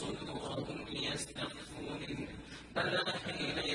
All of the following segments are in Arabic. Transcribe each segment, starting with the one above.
صدورهم يستخفون فلا حين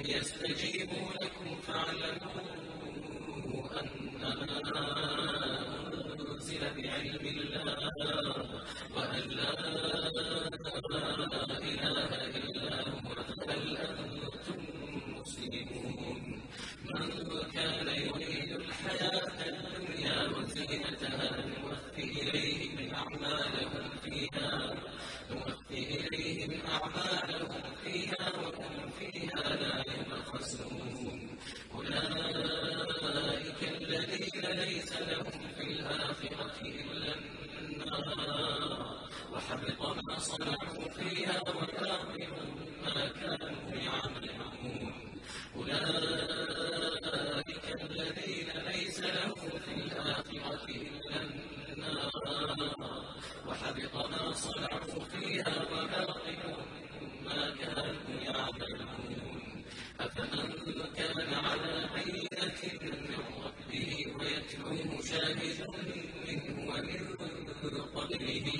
يستجيبوا لكم فاعلموا أنما أنزل بعلم الله وأن لا إليه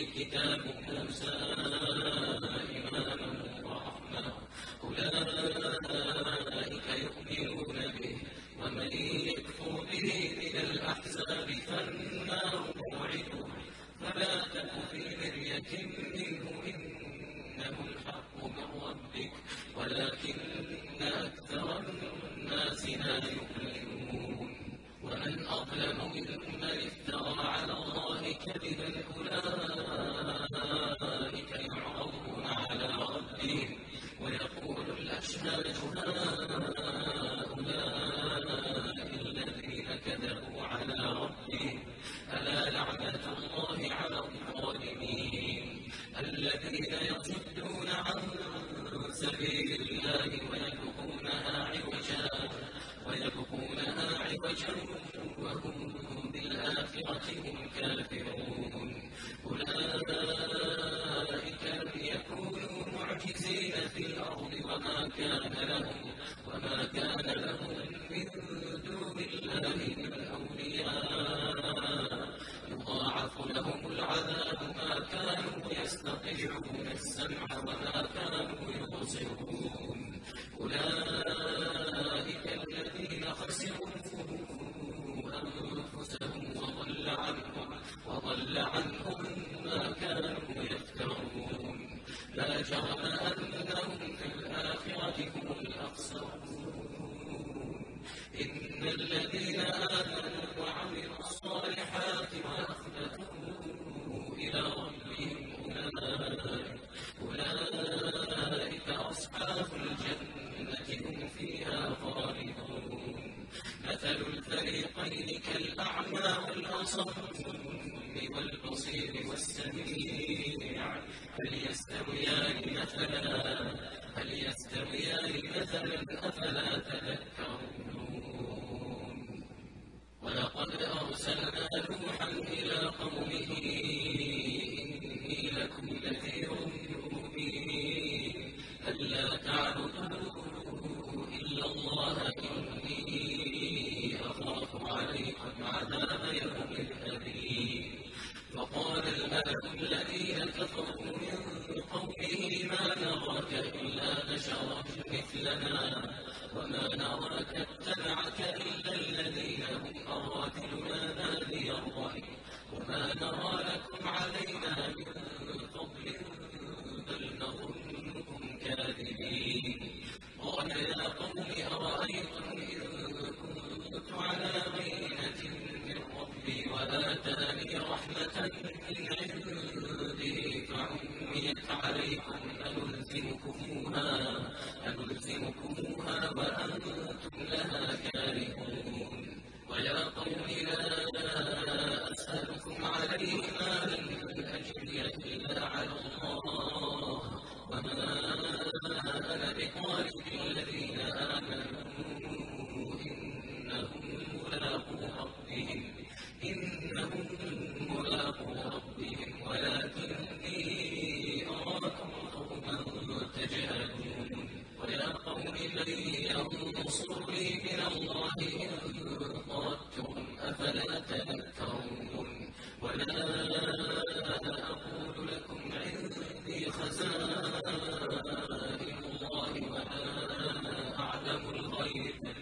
أنفسهم إني doing it.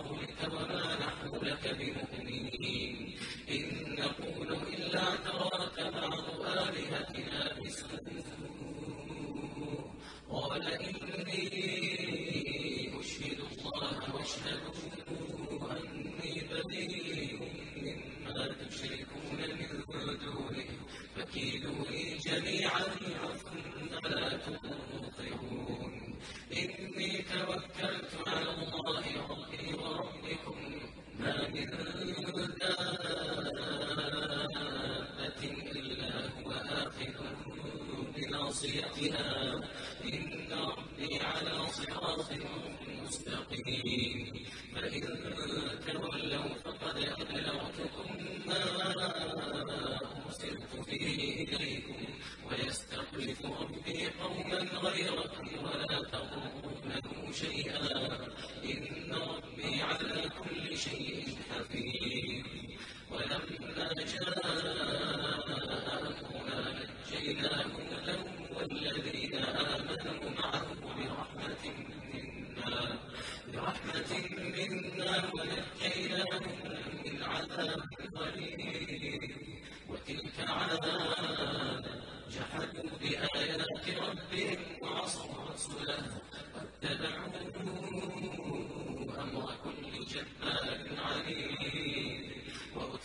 أرضك وما نحن لك بمؤمنين شيء حفيظ. ولما جاءنا نجينا نوحا والذين آمنوا معه برحمة منا برحمة منا ونجيناهم من عذاب غليظ. وتلك عاد جحدوا بآيات ربهم وعصوا رسله واتبعوا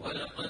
ولقد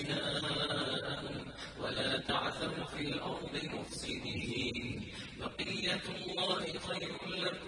إني معكم رقيب ولما جاء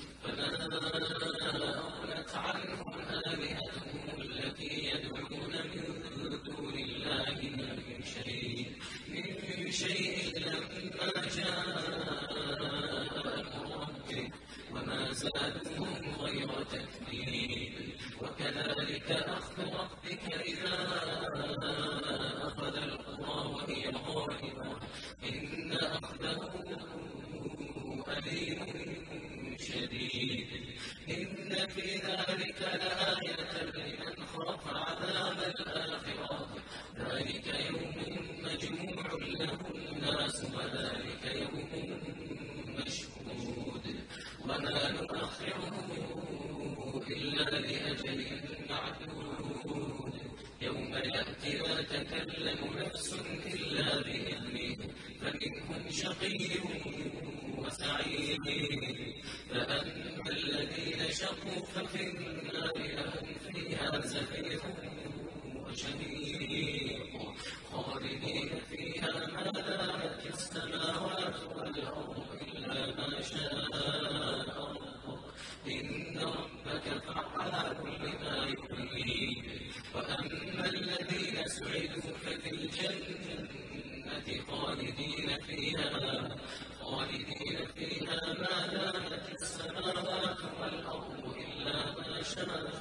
وسعيد فأما الذين شقوا ففي النار لهم فيها زفير وشهيق خالدين فيها ما دامت السماوات والأرض إلا ما شاء ربك إن ربك فعال بما يريد وأما الذين سعدوا ففي الجنة خالدين فيها خالدين فيها ما دامت السماوات والأرض إلا ما شاء.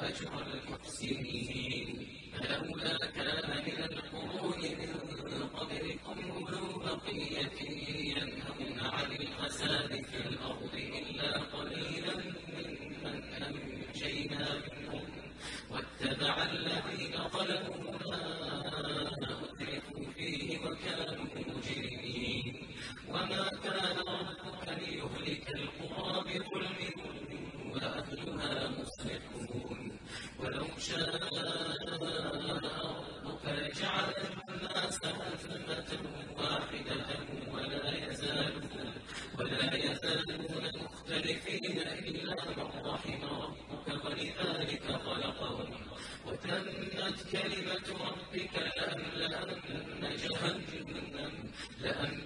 أجرا وحسن لأن